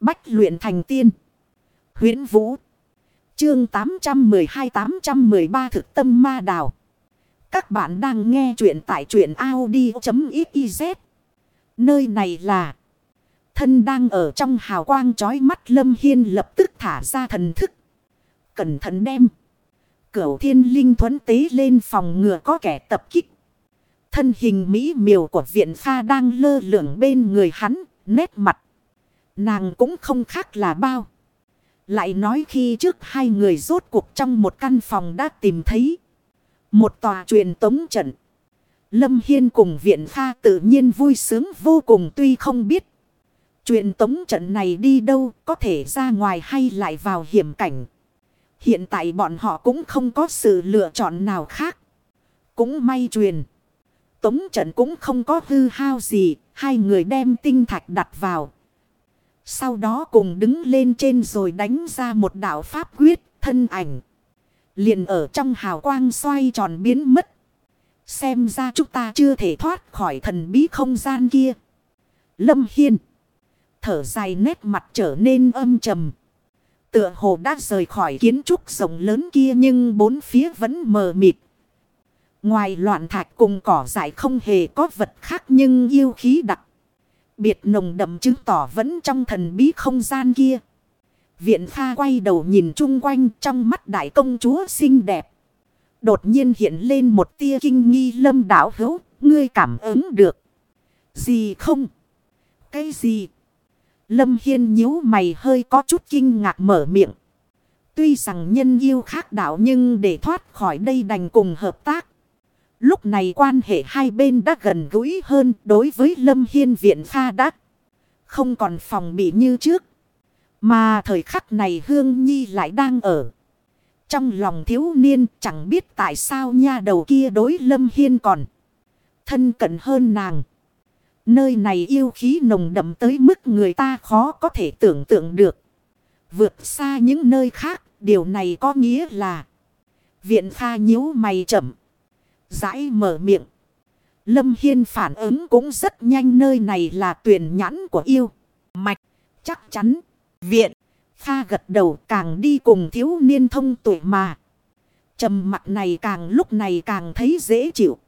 Bách luyện thành tiên. huyễn Vũ. Chương 812-813 thực tâm ma đào. Các bạn đang nghe truyện tại truyện Audi.xyz. Nơi này là. Thân đang ở trong hào quang chói mắt Lâm Hiên lập tức thả ra thần thức. Cẩn thận đem. Cửu thiên linh thuấn tế lên phòng ngừa có kẻ tập kích. Thân hình mỹ miều của viện pha đang lơ lửng bên người hắn, nét mặt. Nàng cũng không khác là bao. Lại nói khi trước hai người rốt cuộc trong một căn phòng đã tìm thấy. Một tòa truyền tống trận. Lâm Hiên cùng viện pha tự nhiên vui sướng vô cùng tuy không biết. Truyền tống trận này đi đâu có thể ra ngoài hay lại vào hiểm cảnh. Hiện tại bọn họ cũng không có sự lựa chọn nào khác. Cũng may truyền. Tống trận cũng không có hư hao gì. Hai người đem tinh thạch đặt vào. Sau đó cùng đứng lên trên rồi đánh ra một đạo pháp quyết, thân ảnh. Liền ở trong hào quang xoay tròn biến mất. Xem ra chúng ta chưa thể thoát khỏi thần bí không gian kia. Lâm Hiên. Thở dài nét mặt trở nên âm trầm. Tựa hồ đã rời khỏi kiến trúc rộng lớn kia nhưng bốn phía vẫn mờ mịt. Ngoài loạn thạch cùng cỏ dại không hề có vật khác nhưng yêu khí đặc. Biệt nồng đậm chứng tỏ vẫn trong thần bí không gian kia. Viện pha quay đầu nhìn chung quanh trong mắt đại công chúa xinh đẹp. Đột nhiên hiện lên một tia kinh nghi lâm đảo hữu, ngươi cảm ứng được. Gì không? Cái gì? Lâm Hiên nhíu mày hơi có chút kinh ngạc mở miệng. Tuy rằng nhân yêu khác đạo nhưng để thoát khỏi đây đành cùng hợp tác. Lúc này quan hệ hai bên đã gần gũi hơn đối với Lâm Hiên viện pha đắc. Không còn phòng bị như trước. Mà thời khắc này Hương Nhi lại đang ở. Trong lòng thiếu niên chẳng biết tại sao nha đầu kia đối Lâm Hiên còn. Thân cận hơn nàng. Nơi này yêu khí nồng đậm tới mức người ta khó có thể tưởng tượng được. Vượt xa những nơi khác, điều này có nghĩa là Viện pha nhíu mày chậm rãi mở miệng. Lâm Hiên phản ứng cũng rất nhanh nơi này là tuyển nhãn của yêu. Mạch, chắc chắn. Viện, pha gật đầu càng đi cùng thiếu niên thông tuổi mà. trầm mặt này càng lúc này càng thấy dễ chịu.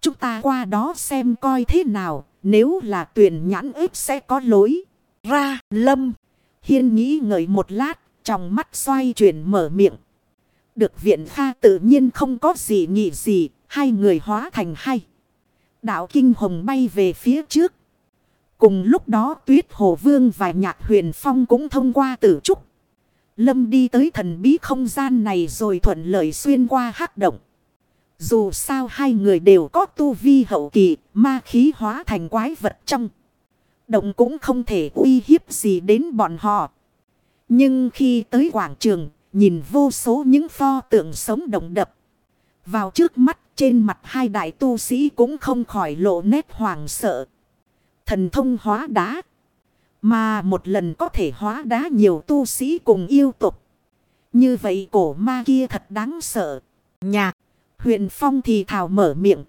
Chúng ta qua đó xem coi thế nào. Nếu là tuyển nhãn ếp sẽ có lối. Ra, lâm. Hiên nghĩ ngợi một lát. Trong mắt xoay chuyển mở miệng. Được viện pha tự nhiên không có gì nghĩ gì. Hai người hóa thành hai. Đạo kinh hồng bay về phía trước. Cùng lúc đó tuyết hồ vương và nhạc huyền phong cũng thông qua tử trúc. Lâm đi tới thần bí không gian này rồi thuận lợi xuyên qua hắc động. Dù sao hai người đều có tu vi hậu kỳ, ma khí hóa thành quái vật trong. Động cũng không thể uy hiếp gì đến bọn họ. Nhưng khi tới quảng trường, nhìn vô số những pho tượng sống động đập. Vào trước mắt trên mặt hai đại tu sĩ cũng không khỏi lộ nét hoàng sợ. Thần thông hóa đá. Mà một lần có thể hóa đá nhiều tu sĩ cùng yêu tục. Như vậy cổ ma kia thật đáng sợ. Nhạc. Huyền Phong thì thào mở miệng.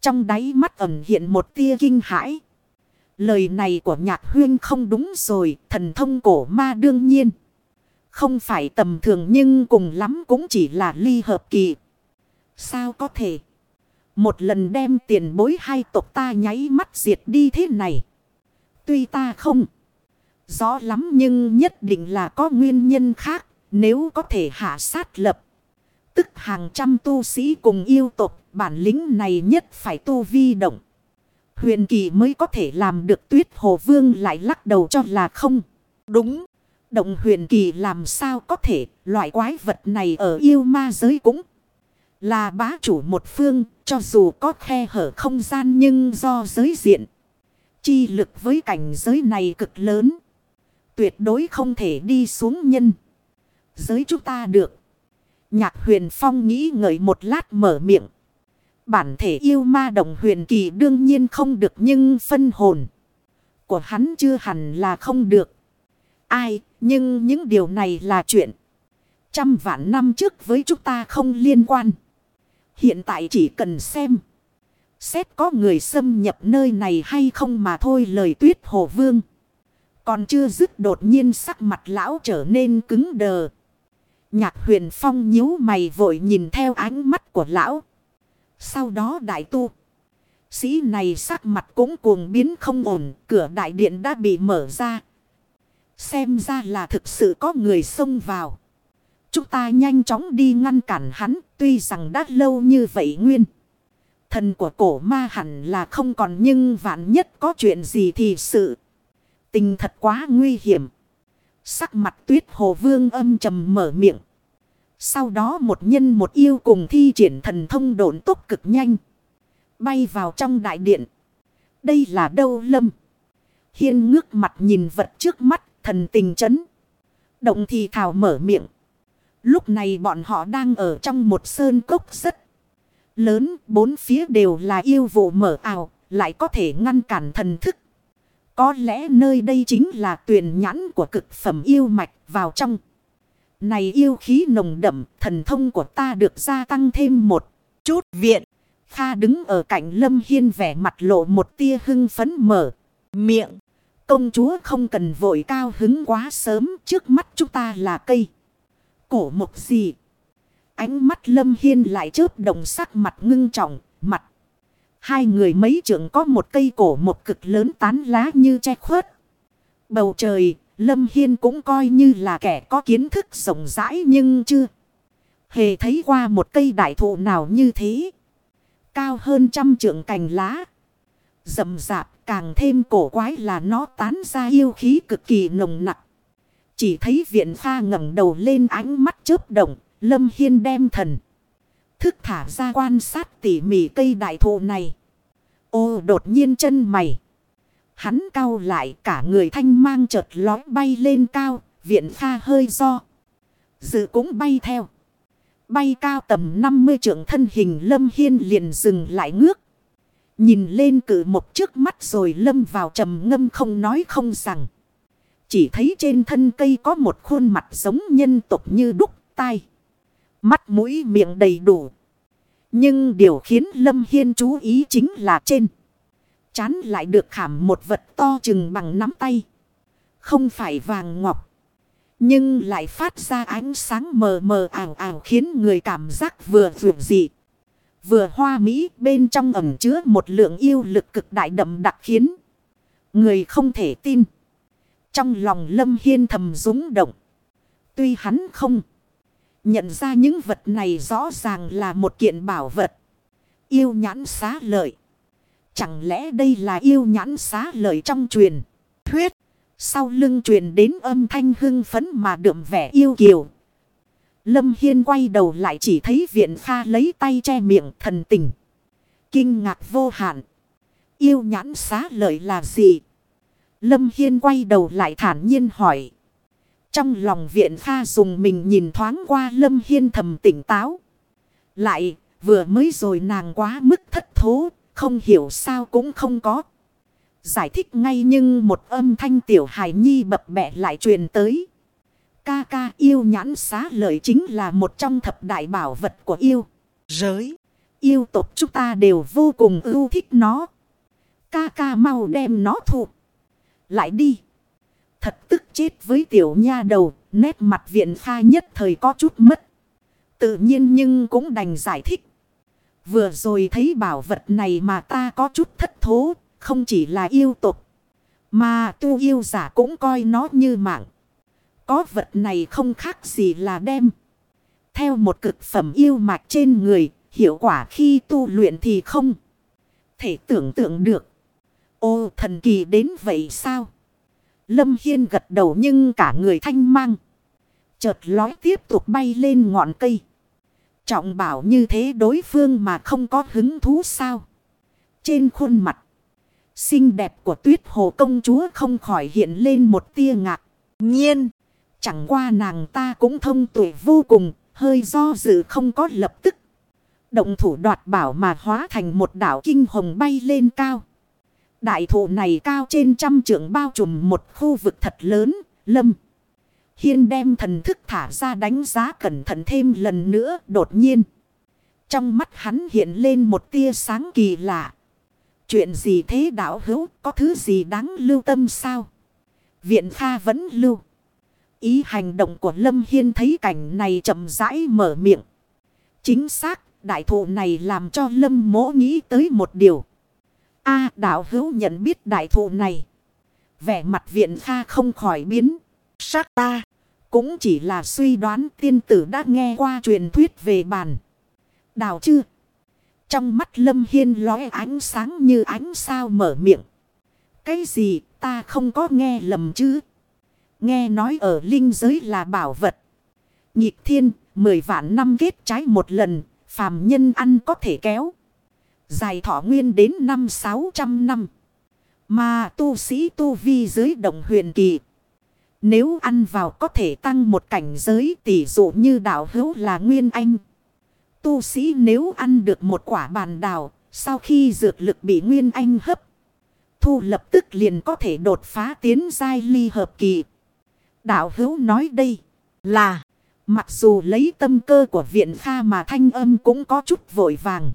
Trong đáy mắt ẩn hiện một tia kinh hãi. Lời này của nhạc huyên không đúng rồi. Thần thông cổ ma đương nhiên. Không phải tầm thường nhưng cùng lắm cũng chỉ là ly hợp kỳ. Sao có thể? Một lần đem tiền bối hai tộc ta nháy mắt diệt đi thế này. Tuy ta không rõ lắm nhưng nhất định là có nguyên nhân khác. Nếu có thể hạ sát lập. Tức hàng trăm tu sĩ cùng yêu tộc, bản lĩnh này nhất phải tu vi động. Huyền kỳ mới có thể làm được tuyết hồ vương lại lắc đầu cho là không. Đúng. Động huyền kỳ làm sao có thể, loại quái vật này ở yêu ma giới cũng là bá chủ một phương, cho dù có khe hở không gian nhưng do giới diện. Chi lực với cảnh giới này cực lớn. Tuyệt đối không thể đi xuống nhân. Giới chúng ta được. Nhạc huyền phong nghĩ ngợi một lát mở miệng. Bản thể yêu ma đồng huyền kỳ đương nhiên không được nhưng phân hồn. Của hắn chưa hẳn là không được. Ai, nhưng những điều này là chuyện. Trăm vạn năm trước với chúng ta không liên quan. Hiện tại chỉ cần xem. Xét có người xâm nhập nơi này hay không mà thôi lời tuyết hồ vương. Còn chưa dứt đột nhiên sắc mặt lão trở nên cứng đờ. Nhạc huyền phong nhíu mày vội nhìn theo ánh mắt của lão. Sau đó đại tu. Sĩ này sắc mặt cũng cuồng biến không ổn. Cửa đại điện đã bị mở ra. Xem ra là thực sự có người xông vào. Chúng ta nhanh chóng đi ngăn cản hắn. Tuy rằng đã lâu như vậy nguyên. Thần của cổ ma hẳn là không còn nhưng vạn nhất có chuyện gì thì sự. Tình thật quá nguy hiểm. Sắc mặt tuyết hồ vương âm trầm mở miệng. Sau đó một nhân một yêu cùng thi triển thần thông độn tốc cực nhanh. Bay vào trong đại điện. Đây là đâu lâm. Hiên ngước mặt nhìn vật trước mắt, thần tình chấn. Động thì thảo mở miệng. Lúc này bọn họ đang ở trong một sơn cốc rất lớn. Bốn phía đều là yêu vụ mở ảo. Lại có thể ngăn cản thần thức. Có lẽ nơi đây chính là tuyển nhãn của cực phẩm yêu mạch vào trong. Này yêu khí nồng đậm, thần thông của ta được gia tăng thêm một chút viện. Kha đứng ở cạnh Lâm Hiên vẻ mặt lộ một tia hưng phấn mở. Miệng. Công chúa không cần vội cao hứng quá sớm trước mắt chúng ta là cây. Cổ mộc gì? Ánh mắt Lâm Hiên lại chớp đồng sắc mặt ngưng trọng, mặt. Hai người mấy trưởng có một cây cổ một cực lớn tán lá như che khuất. Bầu trời, Lâm Hiên cũng coi như là kẻ có kiến thức rộng rãi nhưng chưa. Hề thấy qua một cây đại thụ nào như thế. Cao hơn trăm trượng cành lá. Rậm rạp càng thêm cổ quái là nó tán ra yêu khí cực kỳ nồng nặng. Chỉ thấy viện pha ngẩng đầu lên ánh mắt chớp động. Lâm Hiên đem thần thức thả ra quan sát tỉ mỉ cây đại thụ này. Ô đột nhiên chân mày. Hắn cao lại cả người thanh mang chợt lói bay lên cao, viện pha hơi do. Dự cũng bay theo. Bay cao tầm 50 trượng thân hình lâm hiên liền dừng lại ngước. Nhìn lên cử một trước mắt rồi lâm vào trầm ngâm không nói không rằng. Chỉ thấy trên thân cây có một khuôn mặt giống nhân tục như đúc tai. Mắt mũi miệng đầy đủ. Nhưng điều khiến Lâm Hiên chú ý chính là trên. Chán lại được khảm một vật to chừng bằng nắm tay. Không phải vàng ngọc. Nhưng lại phát ra ánh sáng mờ mờ ảo ảo khiến người cảm giác vừa vượt dị. Vừa hoa mỹ bên trong ẩm chứa một lượng yêu lực cực đại đậm đặc khiến người không thể tin. Trong lòng Lâm Hiên thầm rúng động. Tuy hắn không Nhận ra những vật này rõ ràng là một kiện bảo vật. Yêu nhãn xá lợi. Chẳng lẽ đây là yêu nhãn xá lợi trong truyền. Thuyết. Sau lưng truyền đến âm thanh hưng phấn mà đượm vẻ yêu kiều. Lâm Hiên quay đầu lại chỉ thấy viện pha lấy tay che miệng thần tình. Kinh ngạc vô hạn. Yêu nhãn xá lợi là gì? Lâm Hiên quay đầu lại thản nhiên hỏi. Trong lòng viện pha dùng mình nhìn thoáng qua Lâm Hiên thầm tỉnh táo. Lại, vừa mới rồi nàng quá mức thất thố, không hiểu sao cũng không có. Giải thích ngay nhưng một âm thanh tiểu hài nhi bập bẹ lại truyền tới. Ca ca yêu nhãn xá lợi chính là một trong thập đại bảo vật của yêu. Giới, yêu tộc chúng ta đều vô cùng ưu thích nó. Ca ca mau đem nó thụ. Lại đi. Thật tức chết với tiểu nha đầu, nét mặt viện pha nhất thời có chút mất. Tự nhiên nhưng cũng đành giải thích. Vừa rồi thấy bảo vật này mà ta có chút thất thố, không chỉ là yêu tục. Mà tu yêu giả cũng coi nó như mạng. Có vật này không khác gì là đem. Theo một cực phẩm yêu mạch trên người, hiệu quả khi tu luyện thì không thể tưởng tượng được. Ô, thần kỳ đến vậy sao? Lâm Hiên gật đầu nhưng cả người thanh mang. Chợt lói tiếp tục bay lên ngọn cây. Trọng bảo như thế đối phương mà không có hứng thú sao. Trên khuôn mặt. Xinh đẹp của tuyết hồ công chúa không khỏi hiện lên một tia ngạc. Nhiên. Chẳng qua nàng ta cũng thông tuệ vô cùng. Hơi do dự không có lập tức. Động thủ đoạt bảo mà hóa thành một đảo kinh hồng bay lên cao. Đại thụ này cao trên trăm trượng bao trùm một khu vực thật lớn, lâm. Hiên đem thần thức thả ra đánh giá cẩn thận thêm lần nữa đột nhiên. Trong mắt hắn hiện lên một tia sáng kỳ lạ. Chuyện gì thế đạo hữu có thứ gì đáng lưu tâm sao? Viện Kha vẫn lưu. Ý hành động của Lâm Hiên thấy cảnh này chậm rãi mở miệng. Chính xác, đại thụ này làm cho Lâm mỗ nghĩ tới một điều. A đạo hữu nhận biết đại thụ này. Vẻ mặt viện Kha không khỏi biến. Sắc ta. Cũng chỉ là suy đoán tiên tử đã nghe qua truyền thuyết về bàn. Đào chưa? Trong mắt Lâm Hiên lóe ánh sáng như ánh sao mở miệng. Cái gì ta không có nghe lầm chứ? Nghe nói ở linh giới là bảo vật. Nhịp thiên, mười vạn năm kết trái một lần, phàm nhân ăn có thể kéo. Dài thọ nguyên đến năm sáu trăm năm. Mà tu sĩ tu vi dưới đồng huyền kỳ. Nếu ăn vào có thể tăng một cảnh giới tỷ dụ như đạo hữu là nguyên anh. Tu sĩ nếu ăn được một quả bàn đào, sau khi dược lực bị nguyên anh hấp, thu lập tức liền có thể đột phá tiến giai ly hợp kỳ. Đạo hữu nói đây là, mặc dù lấy tâm cơ của viện pha mà thanh âm cũng có chút vội vàng,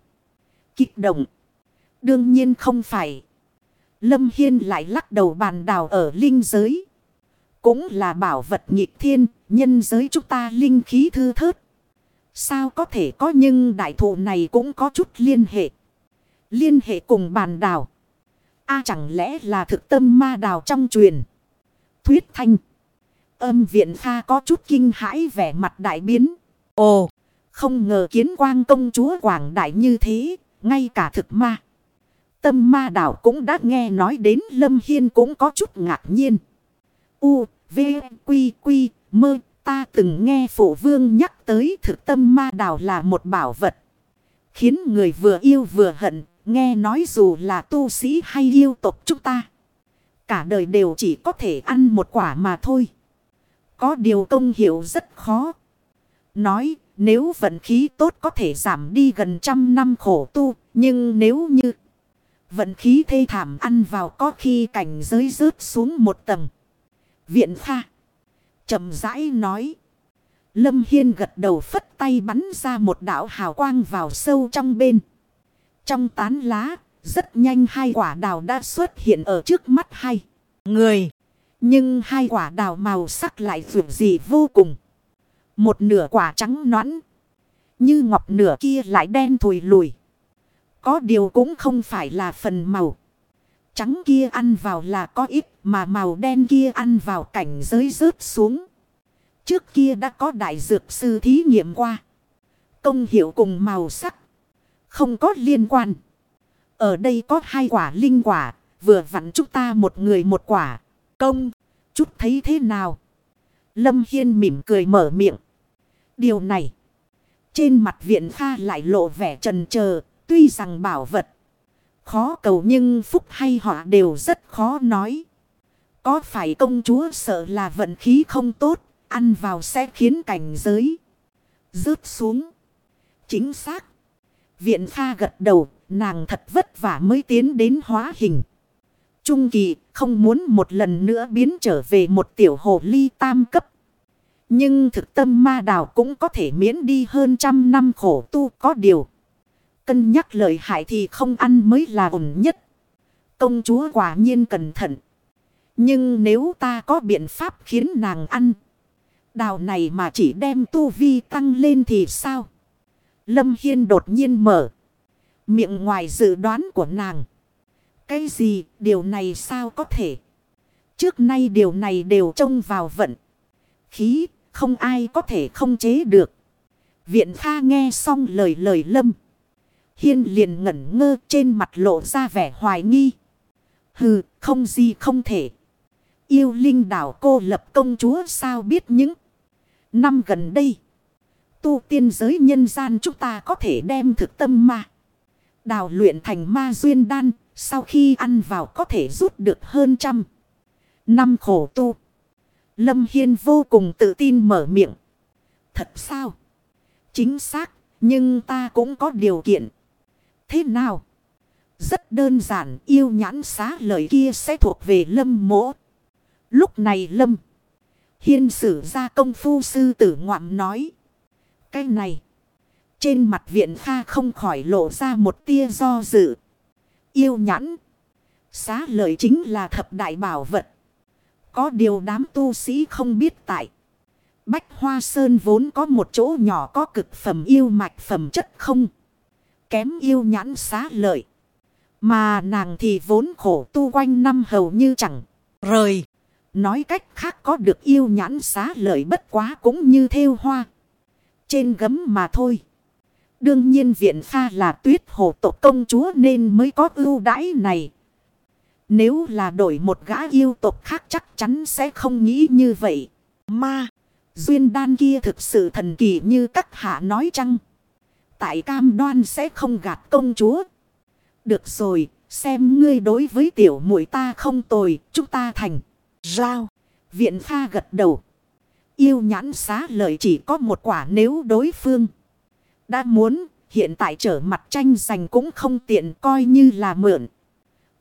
kích động. Đương nhiên không phải. Lâm Hiên lại lắc đầu bàn đào ở linh giới. Cũng là bảo vật nghịch thiên, nhân giới chúng ta linh khí thư thớt. Sao có thể có nhưng đại thụ này cũng có chút liên hệ. Liên hệ cùng bàn đào. a chẳng lẽ là thực tâm ma đào trong truyền. Thuyết thanh. Âm viện pha có chút kinh hãi vẻ mặt đại biến. Ồ, không ngờ kiến quang công chúa quảng đại như thế, ngay cả thực ma. Tâm ma đảo cũng đã nghe nói đến Lâm Hiên cũng có chút ngạc nhiên. U, V, Quy, Quy, Mơ, ta từng nghe phổ vương nhắc tới thực tâm ma đảo là một bảo vật. Khiến người vừa yêu vừa hận, nghe nói dù là tu sĩ hay yêu tộc chúng ta. Cả đời đều chỉ có thể ăn một quả mà thôi. Có điều công hiệu rất khó. Nói nếu vận khí tốt có thể giảm đi gần trăm năm khổ tu. Nhưng nếu như vận khí thê thảm ăn vào có khi cảnh giới rớt xuống một tầng. Viện pha. trầm rãi nói. Lâm Hiên gật đầu phất tay bắn ra một đạo hào quang vào sâu trong bên. Trong tán lá, rất nhanh hai quả đào đã xuất hiện ở trước mắt hai người. Nhưng hai quả đào màu sắc lại vượt gì vô cùng. Một nửa quả trắng nõn. Như ngọc nửa kia lại đen thùi lùi. Có điều cũng không phải là phần màu. Trắng kia ăn vào là có ít, mà màu đen kia ăn vào cảnh giới rớt xuống. Trước kia đã có đại dược sư thí nghiệm qua. Công hiệu cùng màu sắc. Không có liên quan. Ở đây có hai quả linh quả. Vừa vặn chúng ta một người một quả. Công. Chút thấy thế nào? Lâm Hiên mỉm cười mở miệng. Điều này. Trên mặt viện pha lại lộ vẻ trần chờ Tuy rằng bảo vật. Khó cầu nhưng phúc hay họ đều rất khó nói. Có phải công chúa sợ là vận khí không tốt. Ăn vào sẽ khiến cảnh giới. Rớt xuống. Chính xác. Viện pha gật đầu. Nàng thật vất vả mới tiến đến hóa hình. Trung kỳ không muốn một lần nữa biến trở về một tiểu hồ ly tam cấp. Nhưng thực tâm ma đào cũng có thể miễn đi hơn trăm năm khổ tu có điều. Cân nhắc lợi hại thì không ăn mới là ổn nhất. Công chúa quả nhiên cẩn thận. Nhưng nếu ta có biện pháp khiến nàng ăn. Đào này mà chỉ đem tu vi tăng lên thì sao? Lâm Hiên đột nhiên mở. Miệng ngoài dự đoán của nàng. Cái gì, điều này sao có thể? Trước nay điều này đều trông vào vận. Khí không ai có thể không chế được. Viện Kha nghe xong lời lời lâm. Hiên liền ngẩn ngơ trên mặt lộ ra vẻ hoài nghi. Hừ, không gì không thể. Yêu linh đảo cô lập công chúa sao biết những năm gần đây. Tu tiên giới nhân gian chúng ta có thể đem thực tâm ma. Đào luyện thành ma duyên đan, sau khi ăn vào có thể rút được hơn trăm. Năm khổ tu. Lâm Hiên vô cùng tự tin mở miệng. Thật sao? Chính xác, nhưng ta cũng có điều kiện. Thế nào? Rất đơn giản yêu nhãn xá lời kia sẽ thuộc về lâm mỗ. Lúc này lâm. Hiên sử ra công phu sư tử ngoạm nói. Cái này. Trên mặt viện pha không khỏi lộ ra một tia do dự. Yêu nhãn. Xá lợi chính là thập đại bảo vật. Có điều đám tu sĩ không biết tại. Bách Hoa Sơn vốn có một chỗ nhỏ có cực phẩm yêu mạch phẩm chất không. Kém yêu nhãn xá lợi. Mà nàng thì vốn khổ tu quanh năm hầu như chẳng rời. Nói cách khác có được yêu nhãn xá lợi bất quá cũng như theo hoa. Trên gấm mà thôi. Đương nhiên viện pha là tuyết hồ tộc công chúa nên mới có ưu đãi này. Nếu là đổi một gã yêu tộc khác chắc chắn sẽ không nghĩ như vậy. Ma, duyên đan kia thực sự thần kỳ như các hạ nói chăng? Tại cam đoan sẽ không gạt công chúa. Được rồi, xem ngươi đối với tiểu muội ta không tồi, chúng ta thành. Rao, viện pha gật đầu. Yêu nhãn xá lợi chỉ có một quả nếu đối phương. Đã muốn, hiện tại trở mặt tranh giành cũng không tiện coi như là mượn.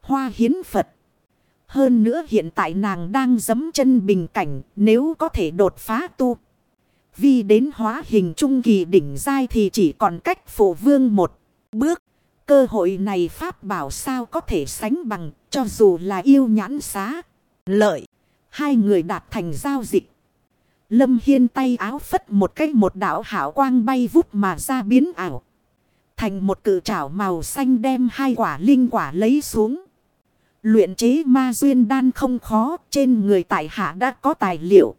Hoa hiến Phật. Hơn nữa hiện tại nàng đang dấm chân bình cảnh, nếu có thể đột phá tu. Vì đến hóa hình trung kỳ đỉnh dai thì chỉ còn cách phổ vương một bước. Cơ hội này Pháp bảo sao có thể sánh bằng, cho dù là yêu nhãn xá. Lợi. Hai người đạt thành giao dịch. Lâm Hiên tay áo phất một cách một đảo hảo quang bay vút mà ra biến ảo. Thành một cự trảo màu xanh đem hai quả linh quả lấy xuống. Luyện chế ma duyên đan không khó, trên người tại hạ đã có tài liệu.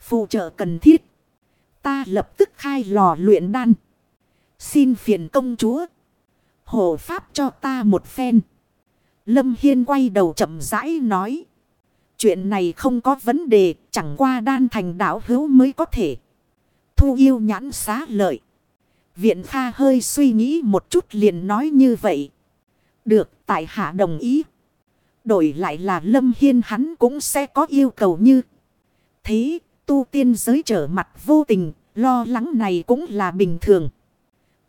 Phụ trợ cần thiết. Ta lập tức khai lò luyện đan. Xin phiền công chúa. Hộ pháp cho ta một phen. Lâm Hiên quay đầu chậm rãi nói. Chuyện này không có vấn đề, chẳng qua đan thành đảo hữu mới có thể. Thu yêu nhãn xá lợi. Viện Kha hơi suy nghĩ một chút liền nói như vậy. Được, tại hạ đồng ý. Đổi lại là Lâm Hiên hắn cũng sẽ có yêu cầu như. Thế, tu tiên giới trở mặt vô tình, lo lắng này cũng là bình thường.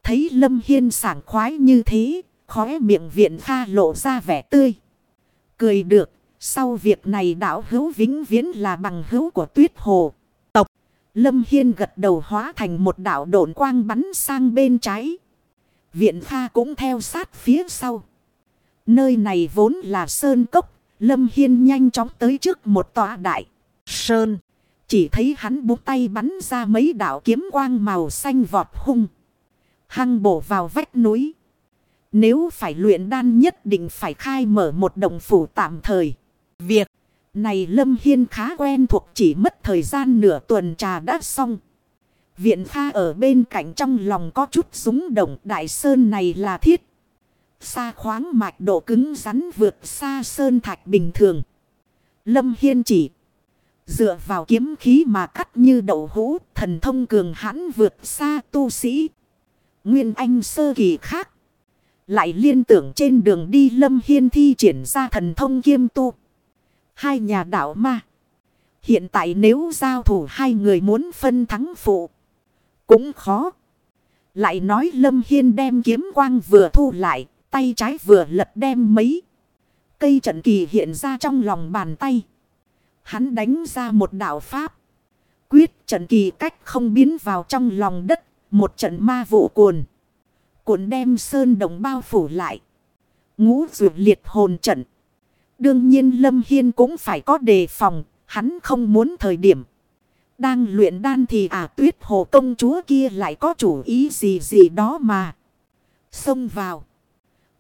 Thấy Lâm Hiên sảng khoái như thế, khóe miệng viện Pha lộ ra vẻ tươi. Cười được, sau việc này đảo hữu vĩnh viễn là bằng hữu của tuyết hồ. Tộc. Lâm Hiên gật đầu hóa thành một đảo độn quang bắn sang bên trái. Viện Pha cũng theo sát phía sau. Nơi này vốn là sơn cốc. Lâm Hiên nhanh chóng tới trước một tòa đại. Sơn. Chỉ thấy hắn búng tay bắn ra mấy đảo kiếm quang màu xanh vọt hung. Hăng bổ vào vách núi. Nếu phải luyện đan nhất định phải khai mở một đồng phủ tạm thời. Việc này Lâm Hiên khá quen thuộc, chỉ mất thời gian nửa tuần trà đã xong. Viện pha ở bên cạnh trong lòng có chút súng động, đại sơn này là thiết. Xa khoáng mạch độ cứng rắn vượt xa sơn thạch bình thường. Lâm Hiên chỉ dựa vào kiếm khí mà cắt như đậu hũ, thần thông cường hãn vượt xa tu sĩ. Nguyên Anh sơ kỳ khác. Lại liên tưởng trên đường đi Lâm Hiên thi triển ra thần thông kiêm tu hai nhà đạo ma. Hiện tại nếu giao thủ hai người muốn phân thắng phụ. Cũng khó. Lại nói Lâm Hiên đem kiếm quang vừa thu lại. Tay trái vừa lật đem mấy. Cây trận kỳ hiện ra trong lòng bàn tay. Hắn đánh ra một đạo pháp. Quyết trận kỳ cách không biến vào trong lòng đất. Một trận ma vụ cuồn. Cuộn đem sơn đồng bao phủ lại. Ngũ rượu liệt hồn trận. Đương nhiên Lâm Hiên cũng phải có đề phòng, hắn không muốn thời điểm. Đang luyện đan thì à tuyết hồ công chúa kia lại có chủ ý gì gì đó mà. Xông vào.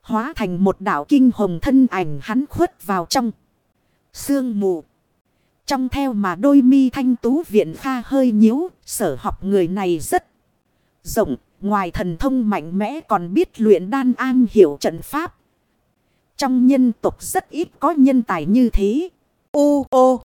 Hóa thành một đảo kinh hồng thân ảnh hắn khuất vào trong. Sương mù. Trong theo mà đôi mi thanh tú viện pha hơi nhíu, sở học người này rất rộng, ngoài thần thông mạnh mẽ còn biết luyện đan an hiểu trận pháp. Trong nhân tộc rất ít có nhân tài như thế. Ô ô!